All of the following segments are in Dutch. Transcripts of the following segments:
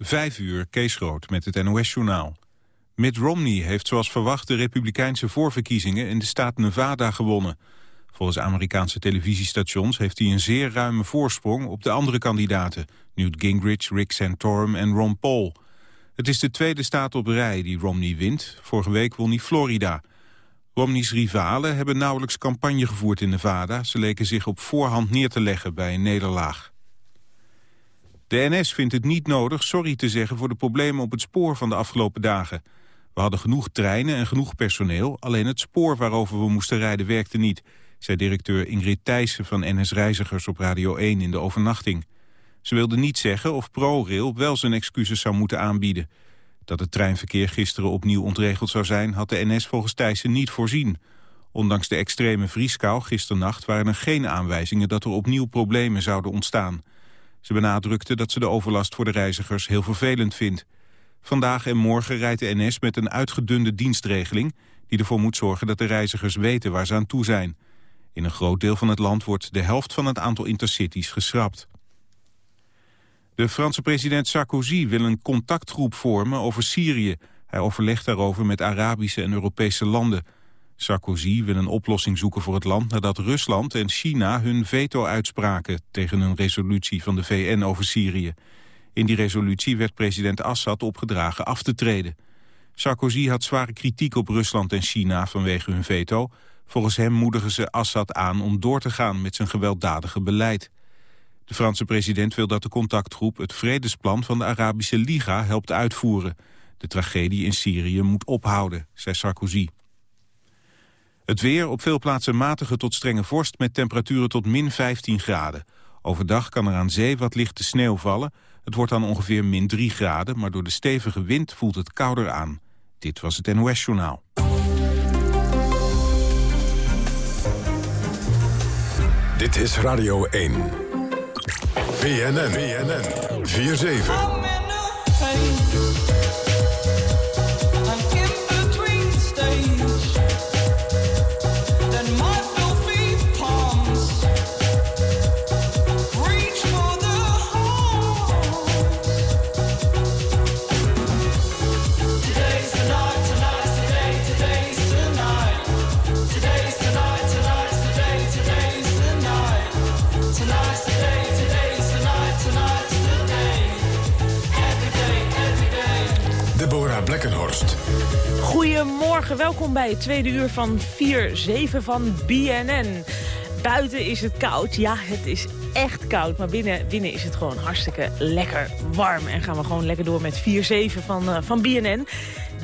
Vijf uur, Kees Groot met het NOS-journaal. Mitt Romney heeft zoals verwacht de republikeinse voorverkiezingen in de staat Nevada gewonnen. Volgens Amerikaanse televisiestations heeft hij een zeer ruime voorsprong op de andere kandidaten... Newt Gingrich, Rick Santorum en Ron Paul. Het is de tweede staat op rij die Romney wint. Vorige week won hij Florida. Romney's rivalen hebben nauwelijks campagne gevoerd in Nevada. Ze leken zich op voorhand neer te leggen bij een nederlaag. De NS vindt het niet nodig sorry te zeggen voor de problemen op het spoor van de afgelopen dagen. We hadden genoeg treinen en genoeg personeel, alleen het spoor waarover we moesten rijden werkte niet, zei directeur Ingrid Thijssen van NS Reizigers op Radio 1 in de overnachting. Ze wilde niet zeggen of ProRail wel zijn excuses zou moeten aanbieden. Dat het treinverkeer gisteren opnieuw ontregeld zou zijn... had de NS volgens Thijssen niet voorzien. Ondanks de extreme vrieskou gisternacht waren er geen aanwijzingen... dat er opnieuw problemen zouden ontstaan. Ze benadrukte dat ze de overlast voor de reizigers heel vervelend vindt. Vandaag en morgen rijdt de NS met een uitgedunde dienstregeling... die ervoor moet zorgen dat de reizigers weten waar ze aan toe zijn. In een groot deel van het land wordt de helft van het aantal intercities geschrapt. De Franse president Sarkozy wil een contactgroep vormen over Syrië. Hij overlegt daarover met Arabische en Europese landen. Sarkozy wil een oplossing zoeken voor het land nadat Rusland en China hun veto uitspraken tegen een resolutie van de VN over Syrië. In die resolutie werd president Assad opgedragen af te treden. Sarkozy had zware kritiek op Rusland en China vanwege hun veto. Volgens hem moedigen ze Assad aan om door te gaan met zijn gewelddadige beleid. De Franse president wil dat de contactgroep het vredesplan van de Arabische Liga helpt uitvoeren. De tragedie in Syrië moet ophouden, zei Sarkozy. Het weer op veel plaatsen matige tot strenge vorst met temperaturen tot min 15 graden. Overdag kan er aan zee wat lichte sneeuw vallen. Het wordt dan ongeveer min 3 graden, maar door de stevige wind voelt het kouder aan. Dit was het NOS Journaal. Dit is Radio 1. BNN. BNN. 4-7. Goedemorgen, welkom bij het tweede uur van 4-7 van BNN. Buiten is het koud, ja het is echt koud, maar binnen, binnen is het gewoon hartstikke lekker warm. En gaan we gewoon lekker door met 4-7 van, uh, van BNN.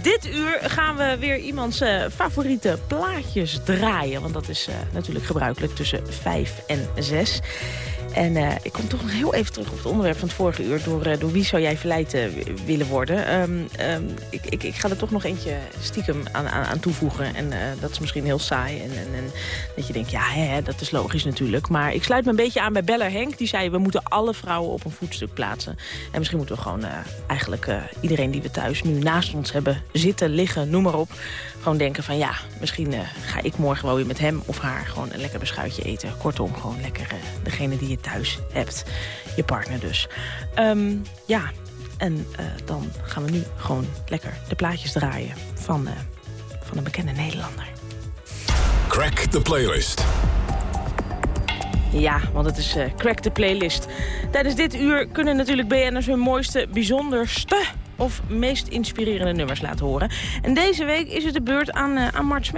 Dit uur gaan we weer iemands uh, favoriete plaatjes draaien. Want dat is uh, natuurlijk gebruikelijk tussen 5 en 6. En uh, ik kom toch nog heel even terug op het onderwerp van het vorige uur. Door, uh, door wie zou jij verleid uh, willen worden? Um, um, ik, ik, ik, ga er toch nog eentje stiekem aan, aan, aan toevoegen. En dat is misschien heel saai. En, en, en dat je denkt, ja, hè, dat is logisch natuurlijk. Maar ik sluit me een beetje aan bij Beller Henk. Die zei, we moeten alle vrouwen op een voetstuk plaatsen. En misschien moeten we gewoon eigenlijk iedereen die we thuis nu naast ons hebben... zitten, liggen, noem maar op gewoon denken van ja, misschien uh, ga ik morgen wel weer met hem of haar gewoon een lekker beschuitje eten. Kortom, gewoon lekker uh, degene die je thuis hebt. Je partner dus. Um, ja, en uh, dan gaan we nu gewoon lekker de plaatjes draaien van, van een bekende Nederlander. Crack the playlist. Ja, want het is Crack the Playlist. Tijdens dit uur kunnen natuurlijk BN'ers hun mooiste, bijzonderste of meest inspirerende nummers laten horen. En deze week is het de beurt aan, uh, aan Mart.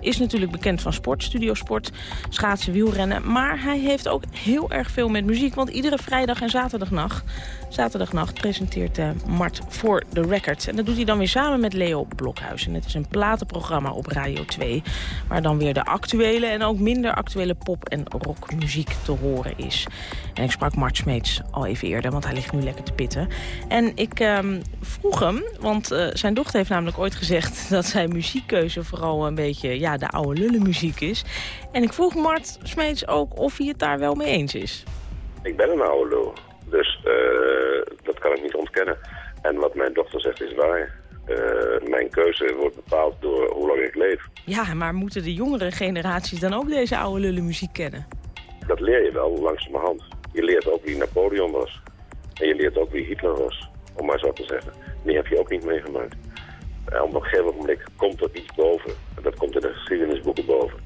Is natuurlijk bekend van sport, studiosport, schaatsen, wielrennen. Maar hij heeft ook heel erg veel met muziek. Want iedere vrijdag en zaterdagnacht, zaterdagnacht presenteert uh, Mart voor de Record. En dat doet hij dan weer samen met Leo Blokhuis. En het is een platenprogramma op Radio 2. Waar dan weer de actuele en ook minder actuele pop- en rockmuziek te horen is. En ik sprak Mart Smeets al even eerder, want hij ligt nu lekker te pitten. En ik... Um, vroeg hem, want uh, zijn dochter heeft namelijk ooit gezegd... dat zijn muziekkeuze vooral een beetje ja, de oude lullenmuziek is. En ik vroeg Mart Smeets ook of hij het daar wel mee eens is. Ik ben een oude lul, dus uh, dat kan ik niet ontkennen. En wat mijn dochter zegt is waar. Uh, mijn keuze wordt bepaald door hoe lang ik leef. Ja, maar moeten de jongere generaties dan ook deze oude lullenmuziek kennen? Dat leer je wel langzamerhand. Je leert ook wie Napoleon was. En je leert ook wie Hitler was. Om maar zo te zeggen. Die heb je ook niet meegemaakt. En op een gegeven moment komt er iets boven. Dat komt in de geschiedenisboeken boven.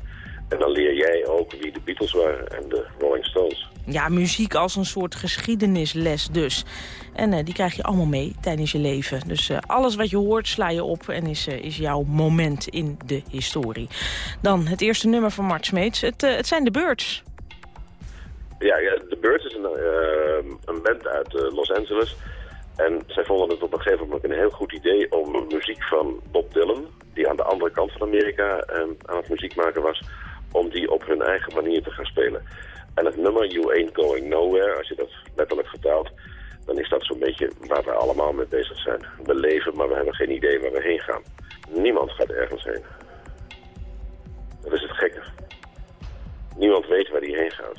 En dan leer jij ook wie de Beatles waren en de Rolling Stones. Ja, muziek als een soort geschiedenisles dus. En uh, die krijg je allemaal mee tijdens je leven. Dus uh, alles wat je hoort sla je op en is, uh, is jouw moment in de historie. Dan het eerste nummer van Mart Smeets. Het, het zijn de Birds. Ja, ja de Birds is een, een band uit Los Angeles. En zij vonden het op een gegeven moment een heel goed idee om muziek van Bob Dylan... die aan de andere kant van Amerika aan het muziek maken was... om die op hun eigen manier te gaan spelen. En het nummer You Ain't Going Nowhere, als je dat letterlijk vertaalt... dan is dat zo'n beetje waar we allemaal mee bezig zijn. We leven, maar we hebben geen idee waar we heen gaan. Niemand gaat ergens heen. Dat is het gekke. Niemand weet waar hij heen gaat.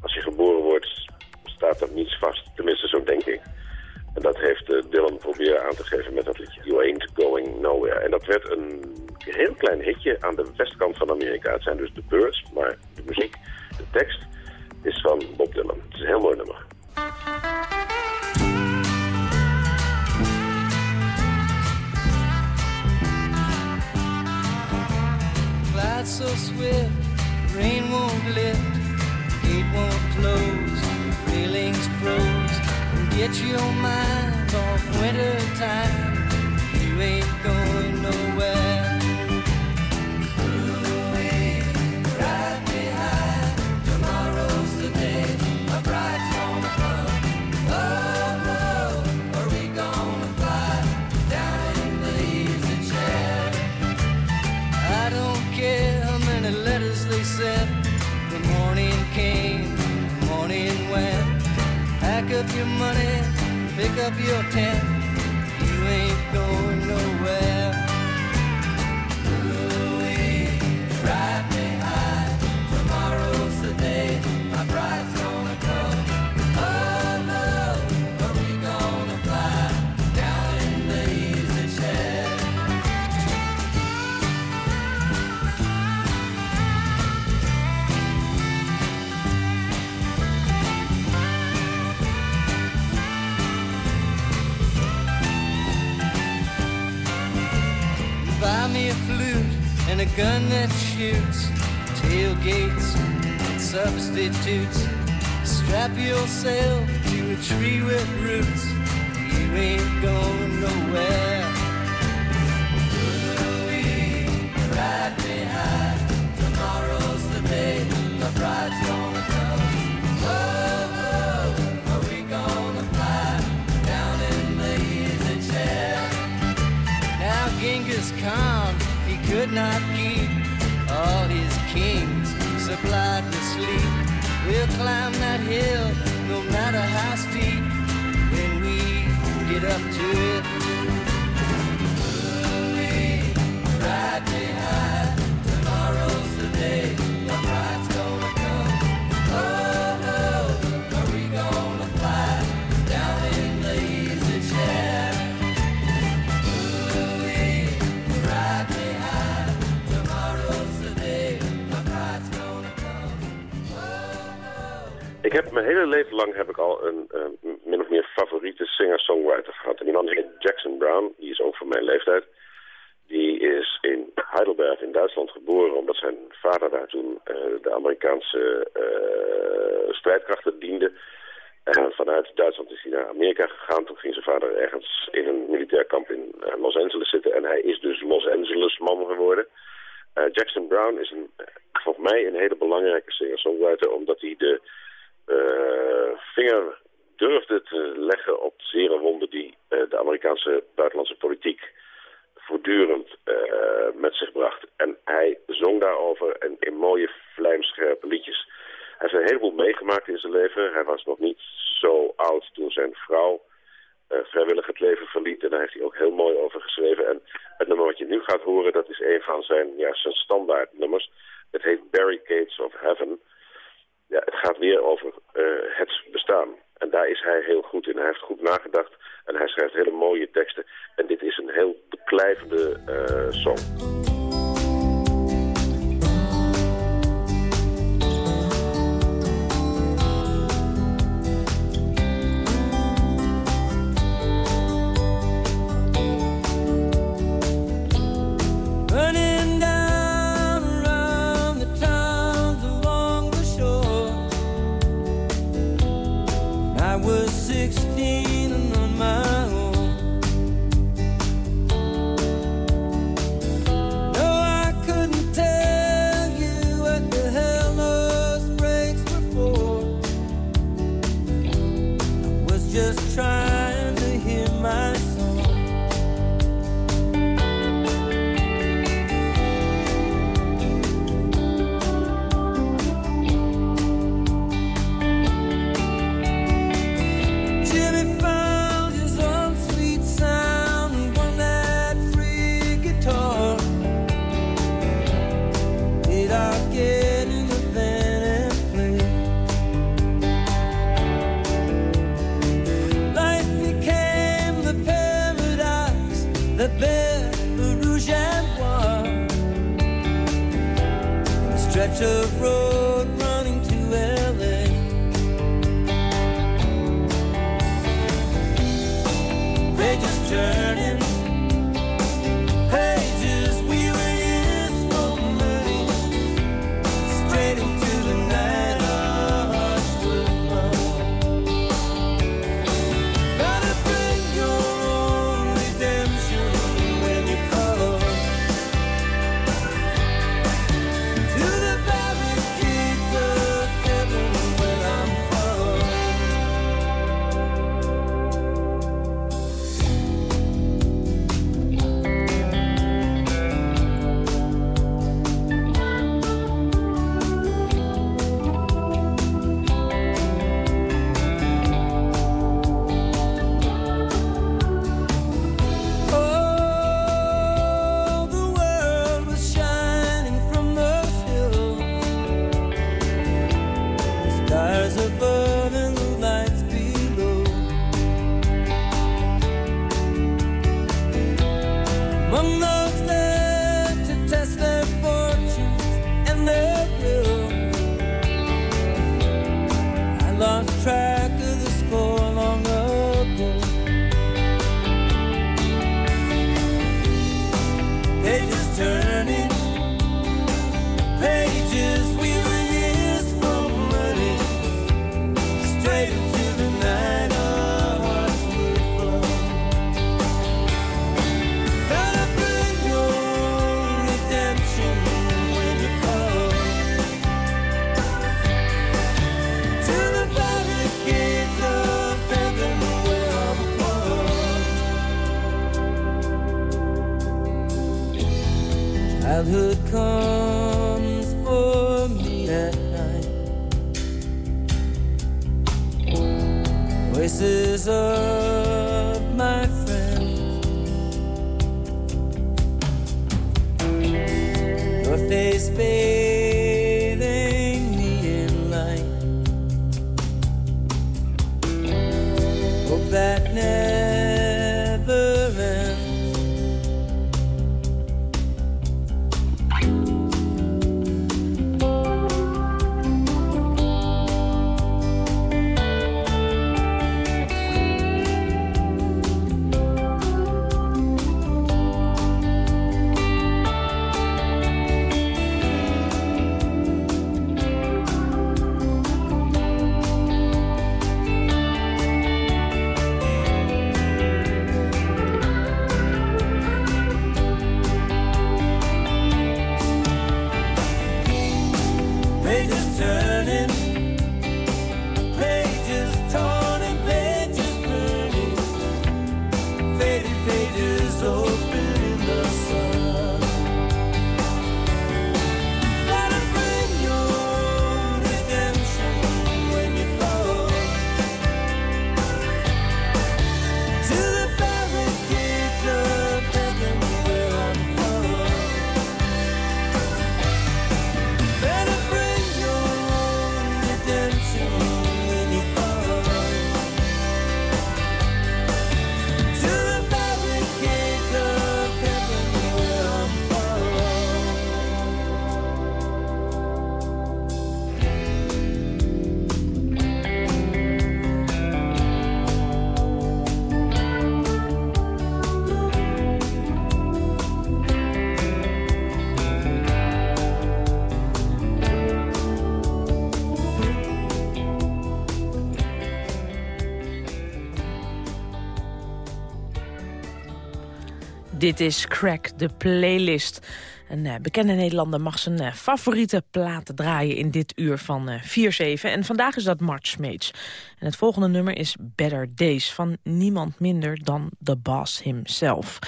Als je geboren wordt, staat er niets vast. Tenminste, zo denk ik. En dat heeft uh, Dylan proberen aan te geven met dat liedje You Ain't Going Nowhere. En dat werd een heel klein hitje aan de westkant van Amerika. Het zijn dus de Birds, maar de muziek, de tekst is van Bob Dylan. Het is een heel mooi nummer. So swift, rain won't lift, gate won't close, froze. Get your mind off winter time, you ain't going nowhere. Up your money, pick up your tent. And a gun that shoots, tailgates and substitutes. Strap yourself to a tree with roots, you ain't going nowhere. Ooh, ride me high, tomorrow's the day, the bride's gonna Genghis Khan could not keep all his kings supplied with sleep. We'll climb that hill no matter how steep when we get up to it. Ooh, ride me high, tomorrow's the day, heb mijn hele leven lang heb ik al een uh, min of meer favoriete singer-songwriter gehad. En die man heet Jackson Brown. Die is ook van mijn leeftijd. Die is in Heidelberg in Duitsland geboren omdat zijn vader daar toen uh, de Amerikaanse uh, strijdkrachten diende. En vanuit Duitsland is hij naar Amerika gegaan. Toen ging zijn vader ergens in een militair kamp in Los Angeles zitten. En hij is dus Los Angeles man geworden. Jackson Brown is een, volgens mij een hele belangrijke singer-songwriter omdat hij de vinger durfde te leggen op zere wonden die uh, de Amerikaanse buitenlandse politiek voortdurend uh, met zich bracht. En hij zong daarover en in mooie vlijmscherpe liedjes. Hij heeft een heleboel meegemaakt in zijn leven. Hij was nog niet zo oud toen zijn vrouw vrijwillig het leven verliet. En daar heeft hij ook heel mooi over geschreven. En het nummer wat je nu gaat horen, dat is een van zijn, ja, zijn standaard nummers. Het heet Barricades of Heaven ja, het gaat weer over uh, het bestaan. En daar is hij heel goed in. Hij heeft goed nagedacht en hij schrijft hele mooie teksten. En dit is een heel beklijvende uh, song. just turning deserve. Dit is Crack, de playlist. Een uh, bekende Nederlander mag zijn uh, favoriete platen draaien in dit uur van uh, 4-7. En vandaag is dat Mart Smeets. En het volgende nummer is Better Days van niemand minder dan de Boss himself.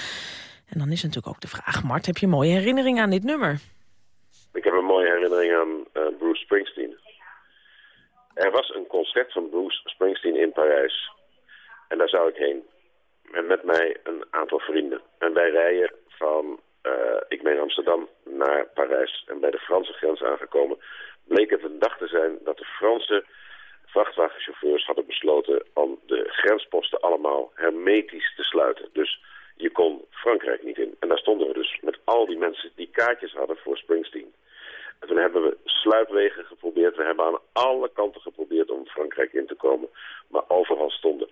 En dan is natuurlijk ook de vraag, Mart, heb je mooie herinnering aan dit nummer? Ik heb een mooie herinnering aan Bruce Springsteen. Er was een concert van Bruce Springsteen in Parijs. En daar zou ik heen en met mij een aantal vrienden. En wij rijden van, uh, ik meen Amsterdam, naar Parijs. En bij de Franse grens aangekomen bleek het een dag te zijn dat de Franse vrachtwagenchauffeurs hadden besloten om de grensposten allemaal hermetisch te sluiten. Dus je kon Frankrijk niet in. En daar stonden we dus met al die mensen die kaartjes hadden voor Springsteen. En toen hebben we sluipwegen geprobeerd. We hebben aan alle kanten geprobeerd om Frankrijk in te komen. Maar overal stonden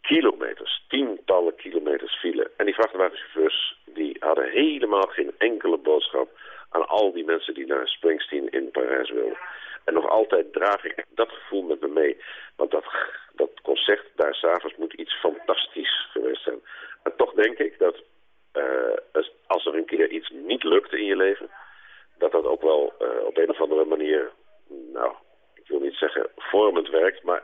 kilometers, tientallen kilometers file. En die vrachtwagenchauffeurs die hadden helemaal geen enkele boodschap aan al die mensen die naar Springsteen in Parijs wilden. En nog altijd draag ik dat gevoel met me mee. Want dat, dat concert daar s'avonds moet iets fantastisch geweest zijn. En toch denk ik dat uh, als er een keer iets niet lukt in je leven... dat dat ook wel uh, op een of andere manier, nou, ik wil niet zeggen vormend werkt... maar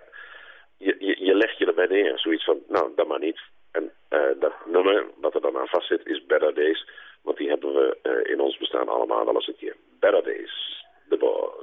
je, je, legt je erbij neer. Zoiets van, nou, dan maar niet. En uh, dat nummer, wat er dan aan vast zit, is Better Days. Want die hebben we uh, in ons bestaan allemaal wel eens een keer. Better Days, The.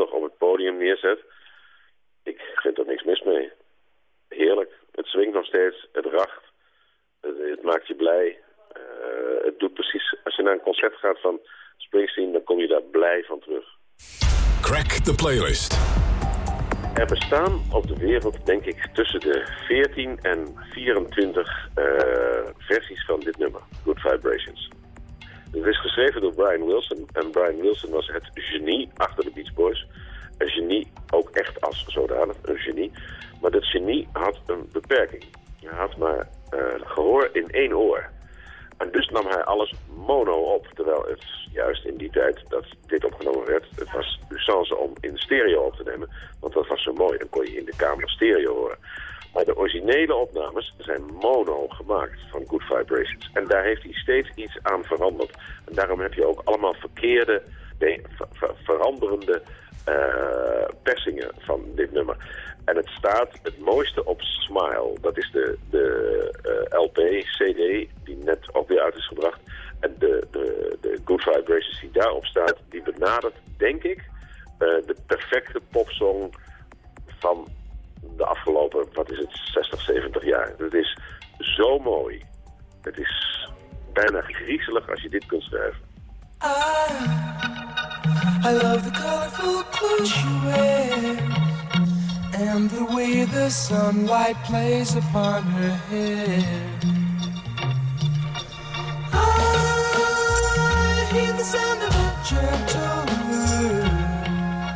Nog op het podium neerzet, ik vind er niks mis mee. Heerlijk. Het swingt nog steeds, het racht, het, het maakt je blij. Uh, het doet precies, als je naar een concert gaat van Springsteen, dan kom je daar blij van terug. Crack the playlist. Er bestaan op de wereld, denk ik, tussen de 14 en 24 uh, versies van dit nummer, Good Vibrations. Het is geschreven door Brian Wilson. En Brian Wilson was het genie achter de Beach Boys. Een genie, ook echt als zodanig, een genie. Maar dat genie had een beperking. Hij had maar uh, gehoor in één oor. En dus nam hij alles mono op. Terwijl het juist in die tijd dat dit opgenomen werd... het was usance om in stereo op te nemen. Want dat was zo mooi. Dan kon je in de kamer stereo horen. Maar de originele opnames zijn mono gemaakt van Good Vibrations. En daar heeft hij steeds iets aan veranderd. En daarom heb je ook allemaal verkeerde, veranderende uh, persingen van dit nummer. En het staat het mooiste op Smile. Dat is de, de uh, LP, CD, die net ook weer uit is gebracht. En de, de, de Good Vibrations die daarop staat, die benadert, denk ik, uh, de perfecte popsong van de afgelopen, wat is het, 60, 70 jaar. Het is zo mooi. Het is bijna griezelig als je dit kunt schrijven. I, I love the colorful clothes you wear And the way the sunlight plays upon her hair I hear the sound of a gentle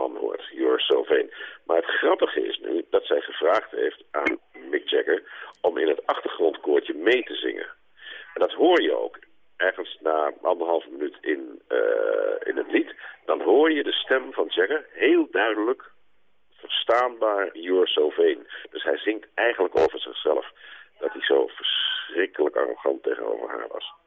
Man hoort, You're So Vain. Maar het grappige is nu dat zij gevraagd heeft aan Mick Jagger om in het achtergrondkoortje mee te zingen. En dat hoor je ook ergens na anderhalve minuut in, uh, in het lied. Dan hoor je de stem van Jagger heel duidelijk verstaanbaar You're So Vain. Dus hij zingt eigenlijk over zichzelf dat hij zo verschrikkelijk arrogant tegenover haar was.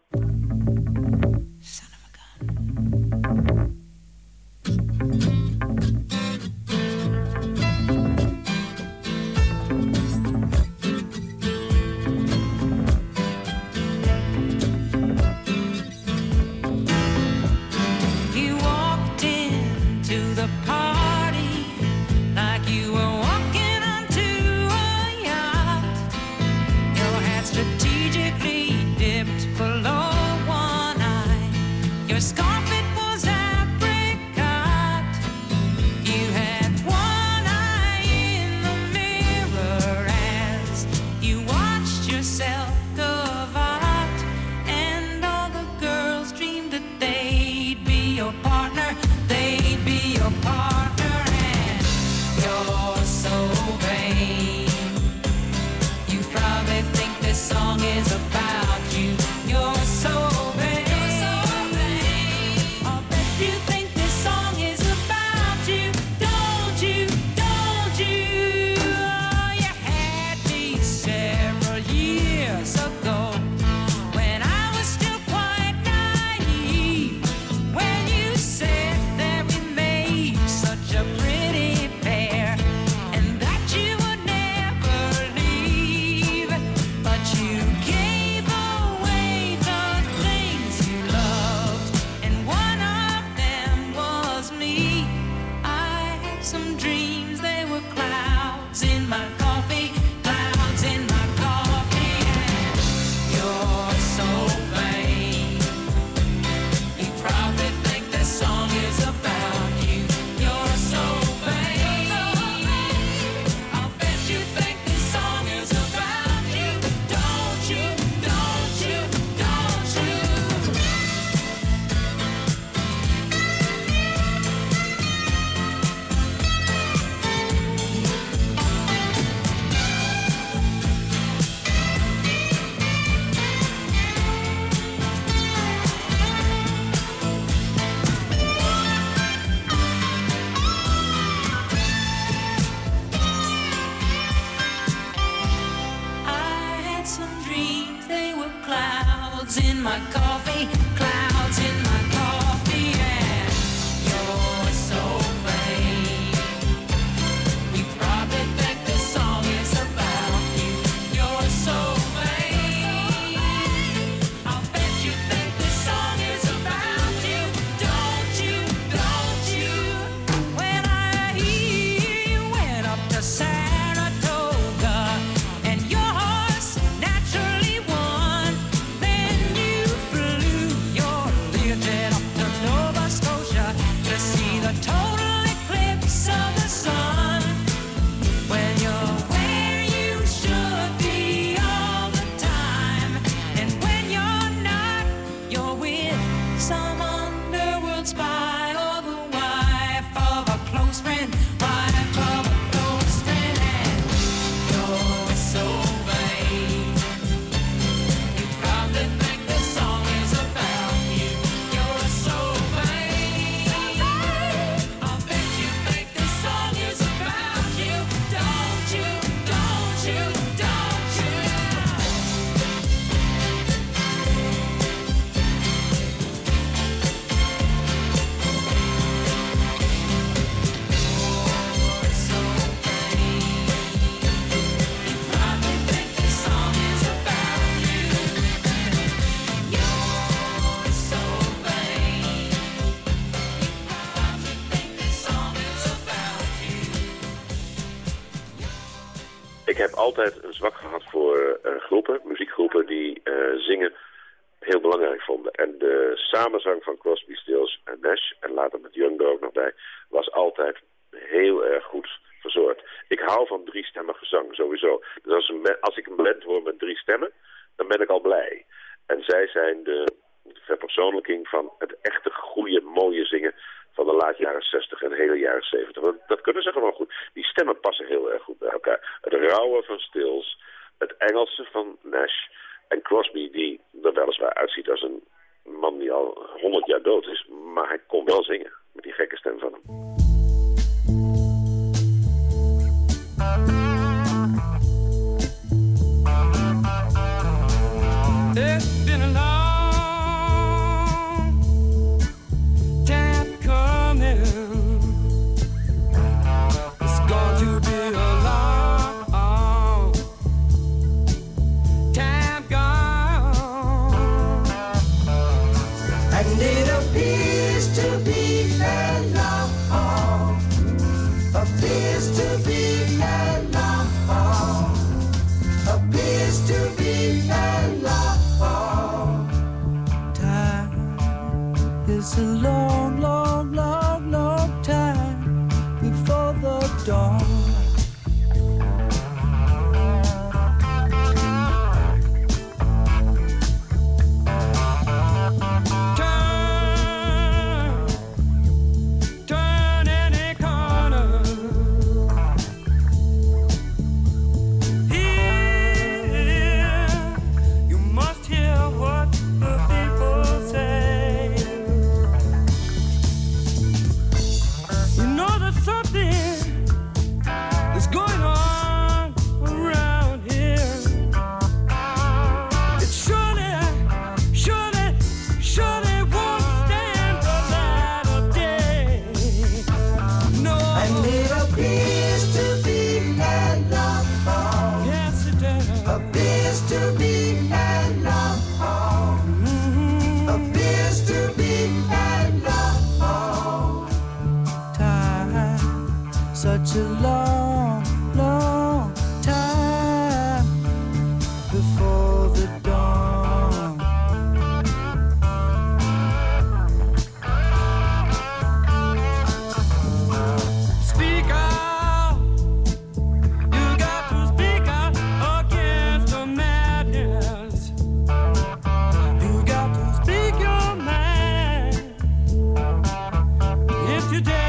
you did.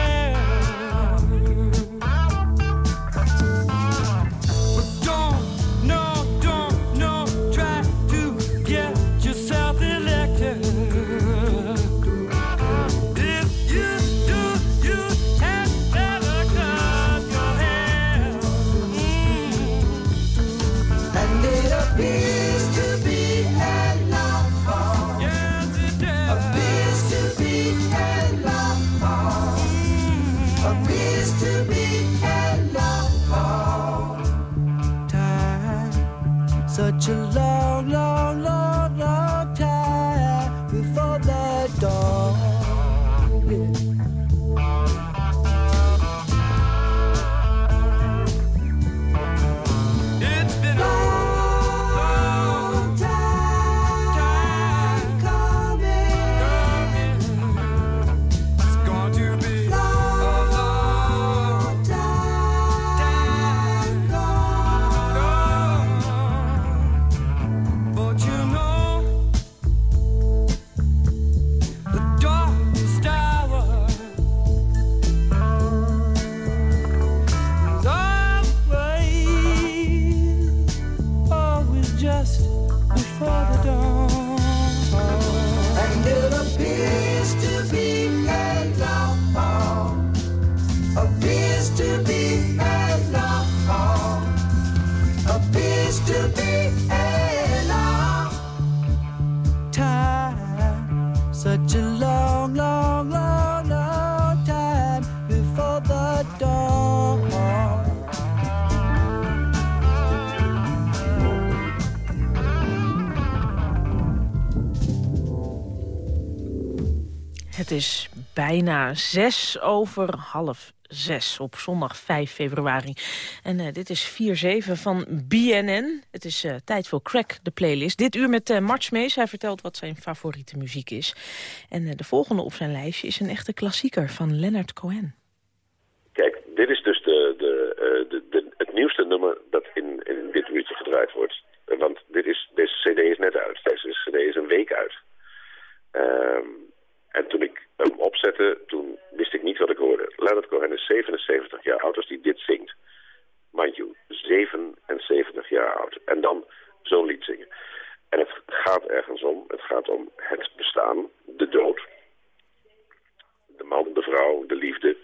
Het is bijna zes over half 6 op zondag 5 februari. En eh, dit is 4-7 van BNN. Het is eh, tijd voor Crack, de playlist. Dit uur met uh, Mart Smees. Hij vertelt wat zijn favoriete muziek is. En de volgende op zijn lijstje is een echte klassieker van Leonard Cohen. Kijk, dit is dus de, de, de het nieuwste nummer dat in, in dit uurtje gedraaid wordt. Want dit is, deze cd is net uit. Deze cd is een week uit. Ehm, en toen ik hem opzette, toen wist ik niet wat ik hoorde. Leonard Cohen is 77 jaar oud als hij dit zingt. Mind you, 77 jaar oud. En dan zo'n lied zingen. En het gaat ergens om. Het gaat om het bestaan, de dood. De man, de vrouw, de liefde.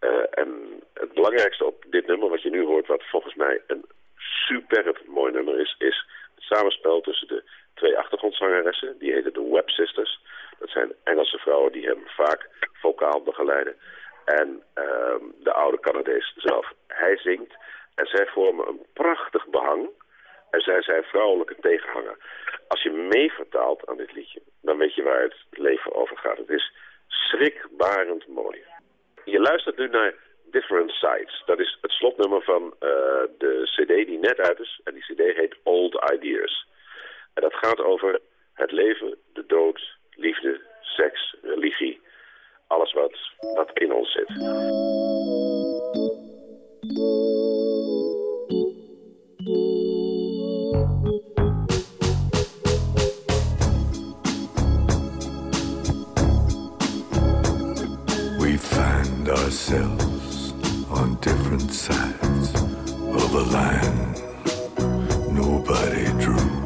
Uh, en het belangrijkste op dit nummer, wat je nu hoort, wat volgens mij een superb mooi nummer is, is het samenspel tussen de twee achtergrondzangeressen. Die heten de Web Sisters. Dat zijn Engelse vrouwen die hem vaak vocaal begeleiden. En uh, de oude Canadees zelf. Hij zingt en zij vormen een prachtig behang. En zij zijn vrouwelijke tegenhanger. Als je mee vertaalt aan dit liedje, dan weet je waar het leven over gaat. Het is schrikbarend mooi. Je luistert nu naar Different Sides. Dat is het slotnummer van uh, de cd die net uit is. En die cd heet Old Ideas. En dat gaat over het leven, de dood, liefde, seks, religie. Alles wat, wat in ons zit. We find ourselves on different sides of a line nobody drew.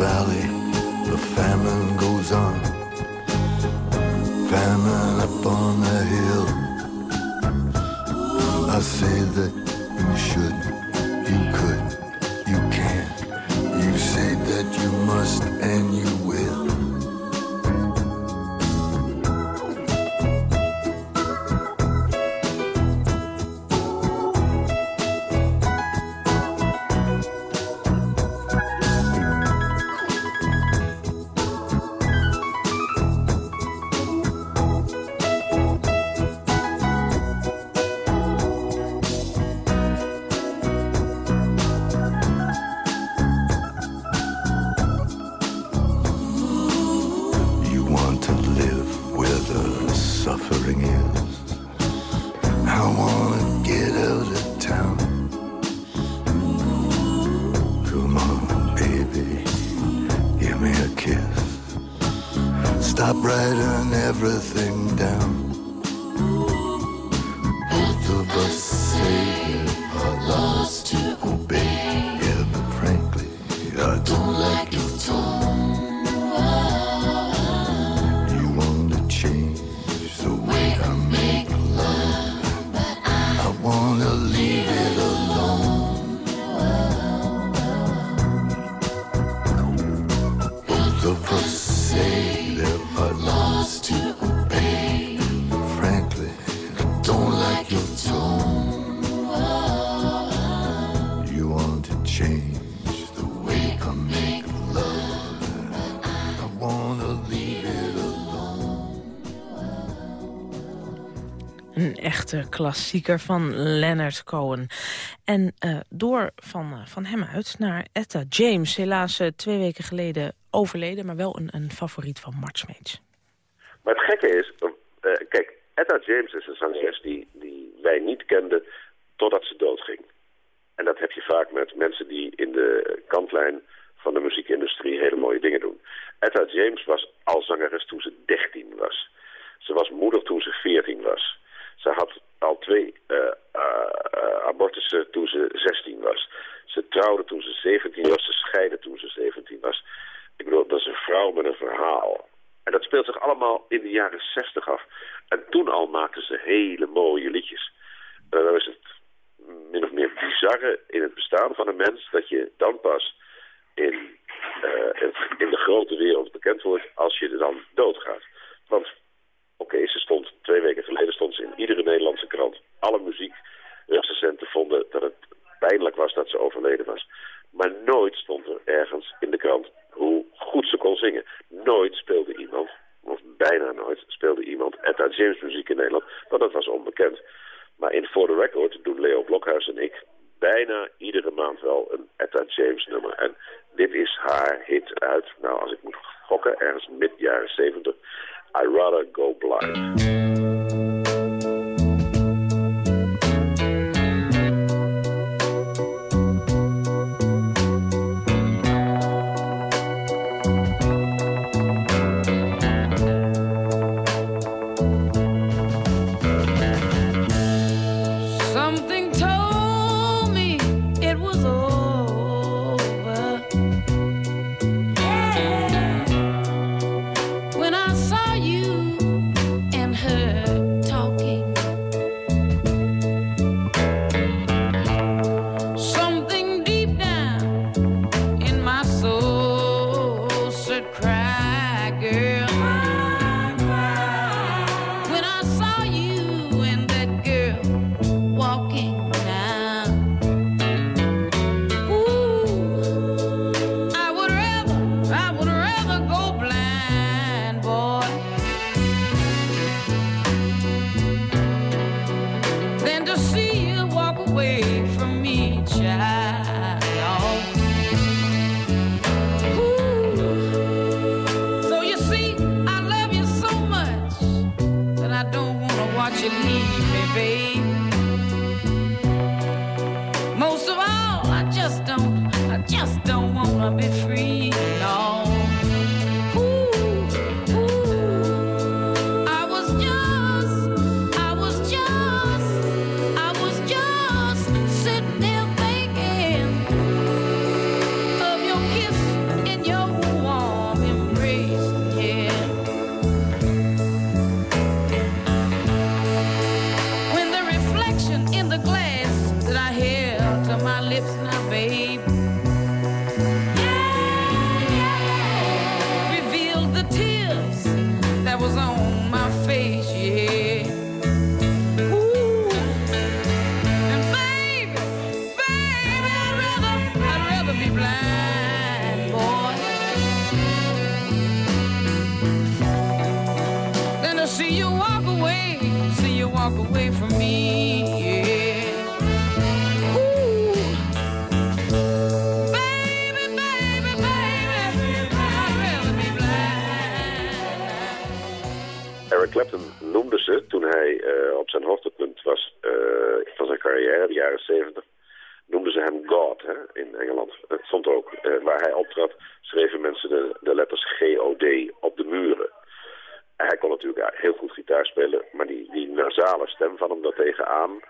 Valley, Een echte klassieker van Leonard Cohen. En uh, door van, uh, van hem uit naar Etta James. Helaas uh, twee weken geleden overleden, maar wel een, een favoriet van Smeets. Maar het gekke is, kijk, Etta James is een zangeres die, die wij niet kenden totdat ze doodging. En dat heb je vaak met mensen die in de kantlijn van de muziekindustrie hele mooie dingen doen. Etta James was al zangeres toen ze 13 was. Ze was moeder toen ze 14 was. Ze had al twee uh, uh, abortussen toen ze 16 was. Ze trouwde toen ze 17 was. Ze scheidde toen ze 17 was. Ik bedoel, dat is een vrouw met een verhaal. En dat speelt zich allemaal in de jaren 60 af. En toen al maakte ze hele mooie liedjes. En dan is het min of meer bizarre in het bestaan van een mens... dat je dan pas in, uh, in de grote wereld bekend wordt als je er dan doodgaat. Want oké, ze stond twee weken geleden stond ze in iedere Nederlandse krant. Alle muziekrecensenten vonden dat het pijnlijk was dat ze overleden was. Maar nooit stond er ergens in de krant hoe goed ze kon zingen. Nooit speelde iemand, of bijna nooit, speelde iemand Etta James muziek in Nederland. Want dat was onbekend. Maar in For the Record doen Leo Blokhuis en ik bijna iedere maand wel een Etta James nummer. En dit is haar hit uit, nou als ik moet gokken, ergens mid jaren 70. I'd rather go blind. Away from me. Yeah. Baby. Eric Clapton noemde ze toen hij eh, op zijn hoogtepunt was eh, van zijn carrière, de jaren 70. Noemden ze hem God hè, in Engeland. Het stond ook, eh, waar hij optrad, schreven mensen de, de letters G-O-D op de muren. Hij kon natuurlijk heel goed gitaar spelen, maar die, die nasale stem van hem daartegen aan...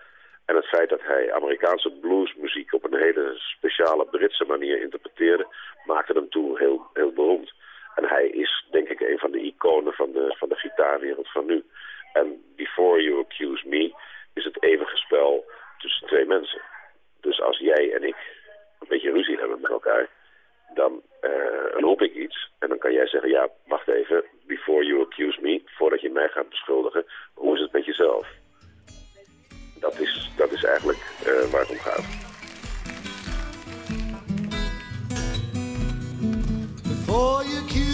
en het feit dat hij Amerikaanse bluesmuziek op een hele speciale Britse manier interpreteerde... maakte hem toen heel, heel beroemd. En hij is denk ik een van de iconen van de, van de gitaarwereld van nu. En Before You Accuse Me is het eeuwige spel tussen twee mensen. Dus als jij en ik een beetje ruzie hebben met elkaar... dan eh, roep ik iets en dan kan jij zeggen... ja, wacht even, before you accuse me... voordat je mij gaat beschuldigen, hoe is het met jezelf? Dat is, dat is eigenlijk eh, waar het om gaat. Before you accuse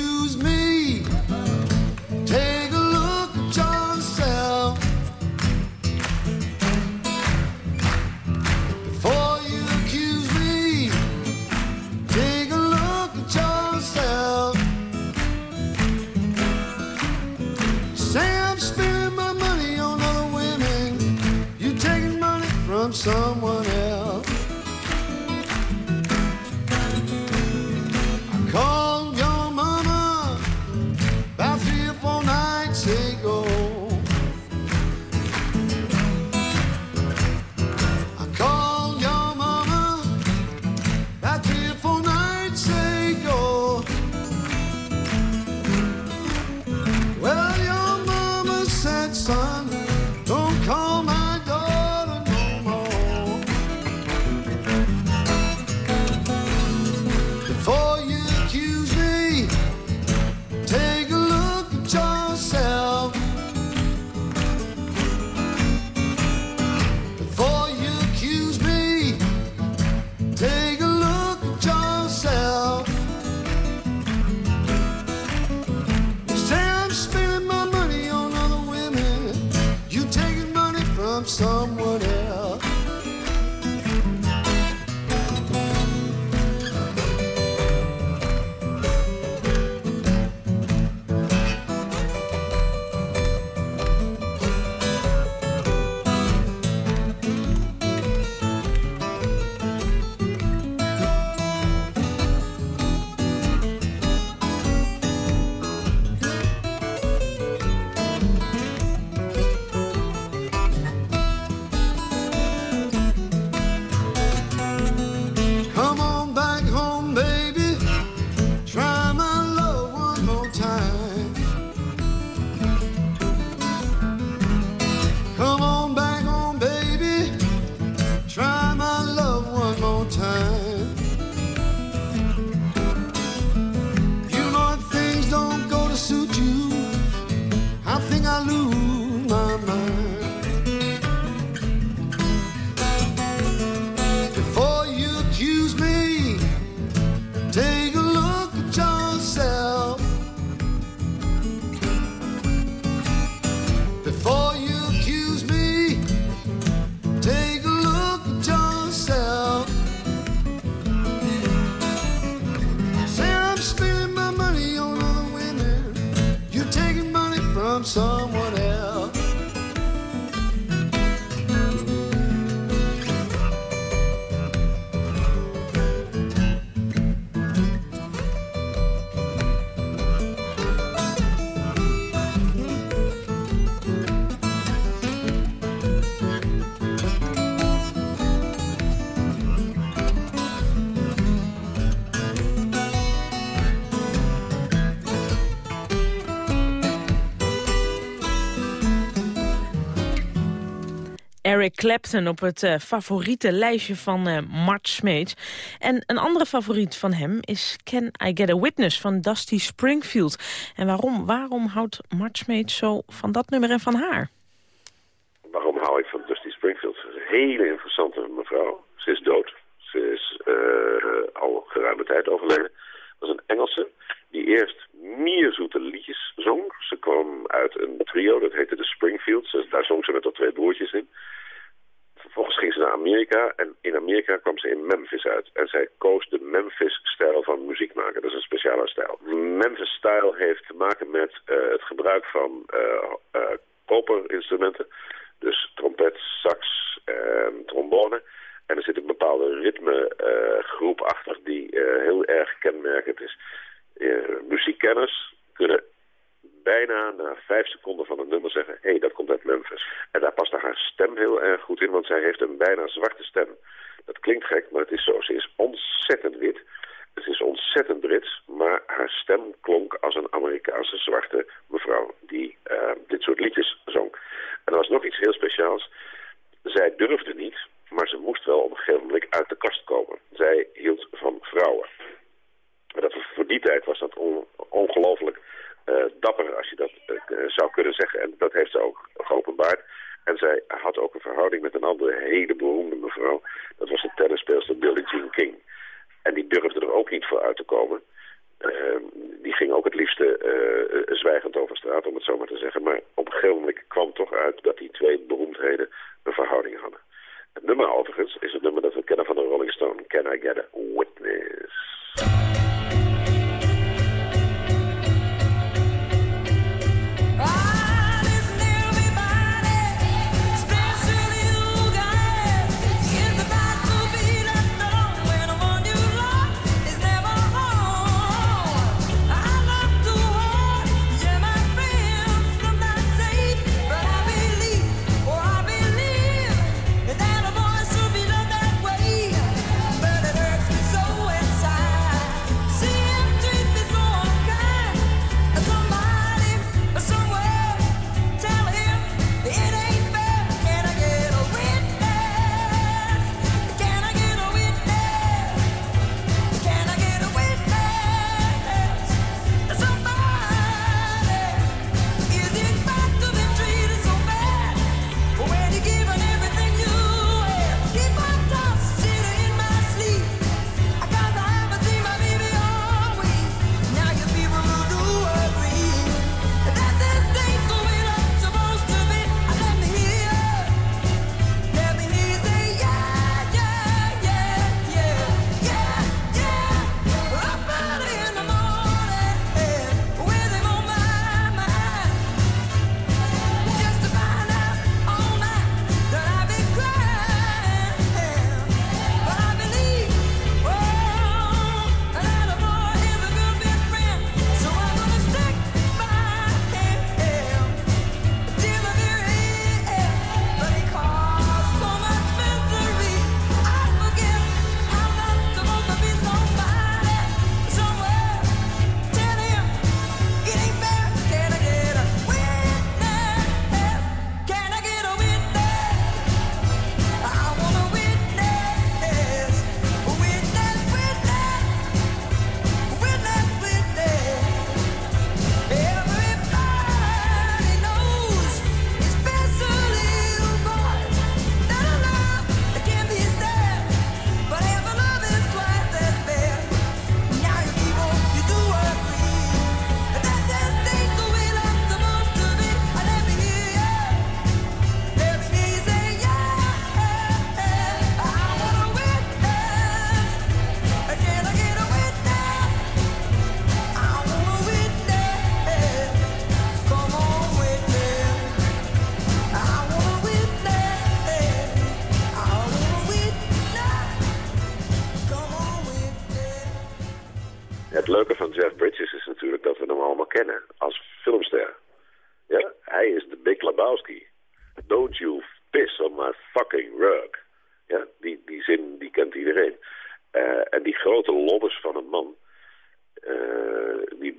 Eric Clapton op het eh, favoriete lijstje van eh, Mart Smeets. En een andere favoriet van hem is Can I Get a Witness van Dusty Springfield. En waarom, waarom houdt Mart Smeets zo van dat nummer en van haar? Waarom hou ik van Dusty Springfield? Ze is een hele interessante mevrouw. Ze is dood. Ze is eh, al geruime tijd overleden. Dat was een Engelse die eerst mierzoete liedjes zong. Ze kwam uit een trio, dat heette de Springfields. Daar zong ze met haar twee broertjes in. Vervolgens ging ze naar Amerika en in Amerika kwam ze in Memphis uit. En zij koos de Memphis-stijl van muziek maken. Dat is een speciale stijl. Memphis-stijl heeft te maken met eh, het gebruik van eh, eh, koperinstrumenten. Dus trompet, sax, en trombone. En er zit een bepaalde ritmegroep achter die heel erg kenmerkend is. Muziekkenners kunnen bijna na vijf seconden van een nummer zeggen... hé, hey, dat komt uit Memphis. En daar past haar stem heel erg goed in, want zij heeft een bijna zwarte stem. Dat klinkt gek, maar het is zo. Ze is ontzettend wit. Het is ontzettend Brits, maar haar stem klonk als een Amerikaanse zwarte mevrouw... die eh, dit soort liedjes zong. En er was nog iets heel speciaals. Zij durfde niet, maar ze moest wel op een gegeven moment uit de kast komen. Zij hield van vrouwen. Dat, voor die tijd was dat on, ongelooflijk dapper, als je dat eh, zou kunnen zeggen. En dat heeft ze ook geopenbaard. En zij had ook een verhouding met een andere hele beroemde mevrouw. Dat was de tennisspeelster Billie Jean King. En die durfde er ook niet voor uit te komen. Uh, die ging ook het liefste uh, zwijgend over straat, om het zo maar te zeggen. Maar op een gegeven moment kwam toch uit dat die twee beroemdheden een verhouding hadden. Het nummer overigens is het nummer dat we kennen van de Rolling Stone. Can I Get a Witness?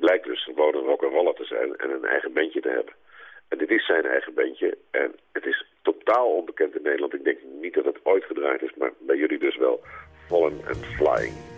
Blijkt dus gewoon een rock'n'roller te zijn en een eigen bandje te hebben. En dit is zijn eigen bandje en het is totaal onbekend in Nederland. Ik denk niet dat het ooit gedraaid is, maar bij jullie dus wel. Fallen and Flying.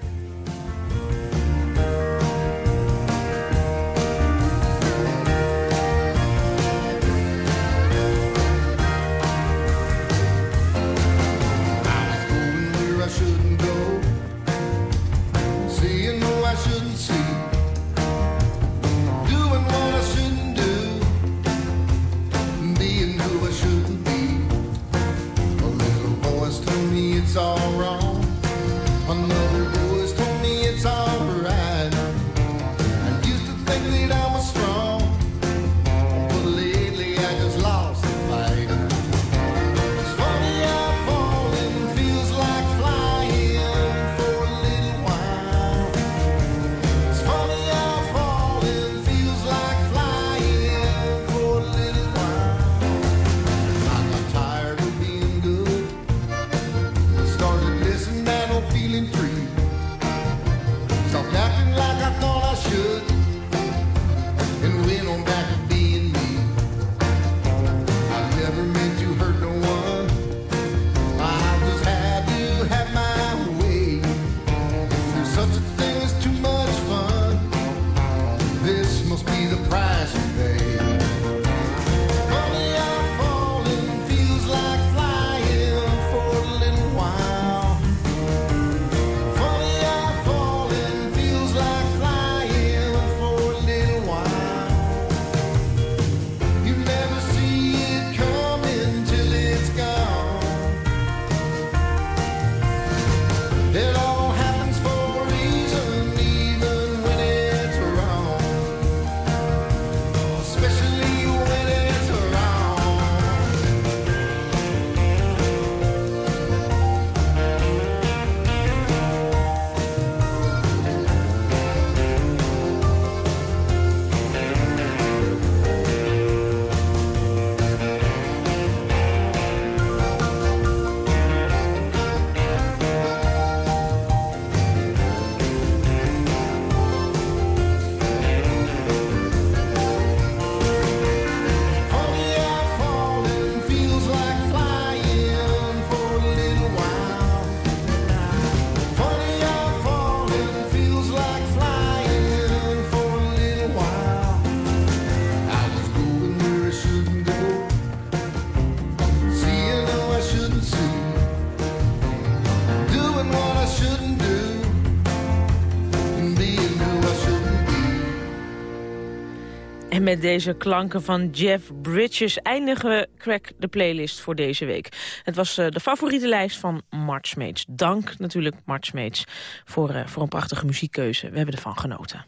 Met deze klanken van Jeff Bridges eindigen we Crack de playlist voor deze week. Het was eh, de favoriete lijst van Mart Smeets. Dank natuurlijk Mart Smeets voor, eh, voor een prachtige muziekkeuze. We hebben ervan genoten.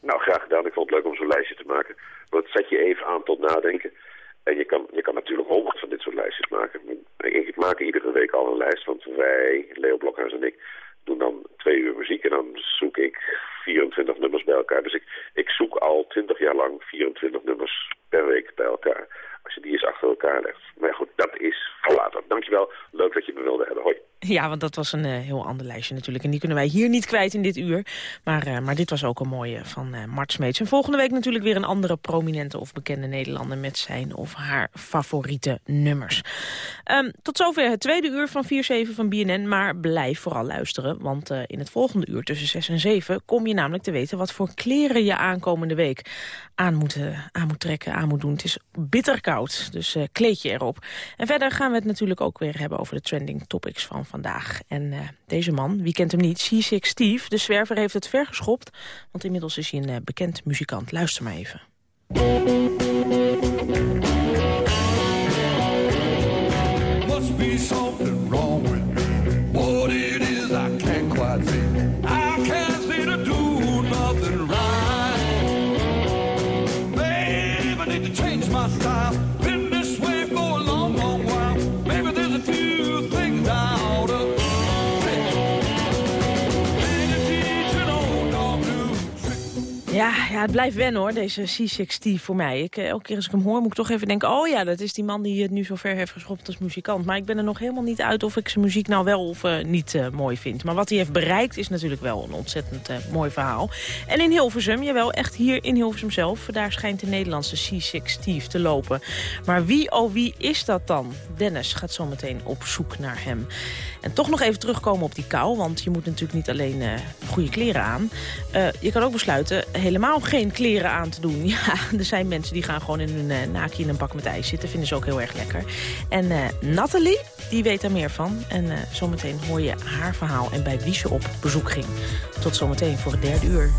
Nou, graag gedaan. Ik vond het leuk om zo'n lijstje te maken. Want het zet je even aan tot nadenken. En je kan, je kan natuurlijk honderd van dit soort lijstjes maken. Ik maak iedere week al een lijst, want wij, Leo Blokhuis en ik, doen dan twee uur muziek. En dan zoek ik 24 nummers bij elkaar. Dus ik, ik zoek al 20 jaar lang 24 nummers per week bij elkaar. Als je die eens achter elkaar legt. Maar goed, dat is voor later. Dankjewel. Leuk dat je me wilde hebben. Hoi. Ja, want dat was een eh, heel ander lijstje natuurlijk. En die kunnen wij hier niet kwijt in dit uur. Maar, eh, maar dit was ook een mooie van eh Mart. En volgende week natuurlijk weer een andere prominente of bekende Nederlander... met zijn of haar favoriete nummers. Ehm, tot zover het tweede uur van 4-7 van BNN. Maar blijf vooral luisteren. Want in het volgende uur tussen 6 en 7 kom je namelijk te weten... wat voor kleren je aankomende week aan moet, aan moet trekken, aan moet doen. Het is bitter koud, dus kleed je erop. En verder gaan we het natuurlijk ook weer hebben over de trending topics van vandaag. En eh, deze man, wie kent hem niet, Seasick Steve, de zwerver heeft het vergeschopt. Want inmiddels is hij een eh, bekend muzikant. Luister maar even. Ja, het blijft wennen hoor, deze C60 voor mij. Ik, eh, elke keer als ik hem hoor, moet ik toch even denken... oh ja, dat is die man die het nu zo ver heeft geschopt als muzikant. Maar ik ben er nog helemaal niet uit of ik zijn muziek nou wel of eh, niet eh, mooi vind. Maar wat hij heeft bereikt is natuurlijk wel een ontzettend mooi verhaal. En in Hilversum, jawel, echt hier in Hilversum zelf... daar schijnt de Nederlandse C60 te lopen. Maar wie, oh wie is dat dan? Dennis gaat zo meteen op zoek naar hem. En toch nog even terugkomen op die kou, want je moet natuurlijk niet alleen eh, goede kleren aan. Eh, je kan ook besluiten helemaal geen kleren aan te doen. Ja, er zijn mensen die gaan gewoon in hun uh, naakje in een bak met ijs zitten. Vinden ze ook heel erg lekker. En Nathalie, die weet daar meer van. En zometeen hoor je haar verhaal en bij wie ze op bezoek ging. Tot zometeen voor het derde uur.